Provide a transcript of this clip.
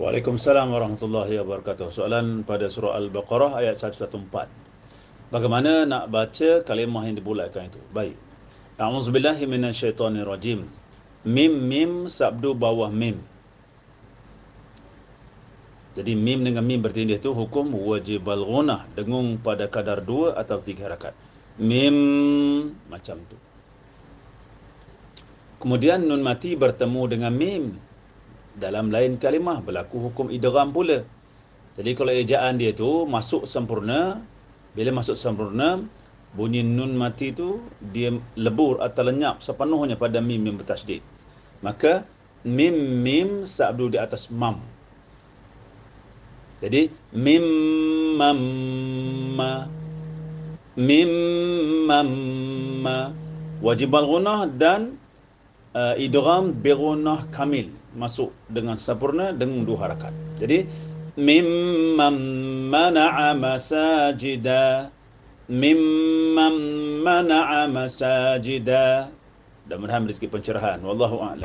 Waalaikumsalam warahmatullahi wabarakatuh. Soalan pada surah Al-Baqarah ayat 114. Bagaimana nak baca kalimah yang dibulatkan itu? Baik. A'udzubillahi minasyaitonirrajim. Mim mim sabdu bawah mim. Jadi mim dengan mim bertindih itu hukum wajib al-ghunah dengung pada kadar dua atau tiga harakat. Mim macam tu. Kemudian nun mati bertemu dengan mim dalam lain kalimah berlaku hukum idgham pula. Jadi kalau ejaan dia tu masuk sempurna, bila masuk sempurna, bunyi nun mati tu dia lebur atau lenyap sepenuhnya pada mim yang bertasydid. Maka mim mim sabdu di atas mam. Jadi mim mam ma mim mam ma wajib al-ghunah dan uh, idgham bi kamil. Masuk dengan sempurna dengan dua harakat. Jadi mimman mana'a masajida. Mimman mana'a masajida. Dan mudah-mudahan rezeki pencerahan. Wallahu a'lam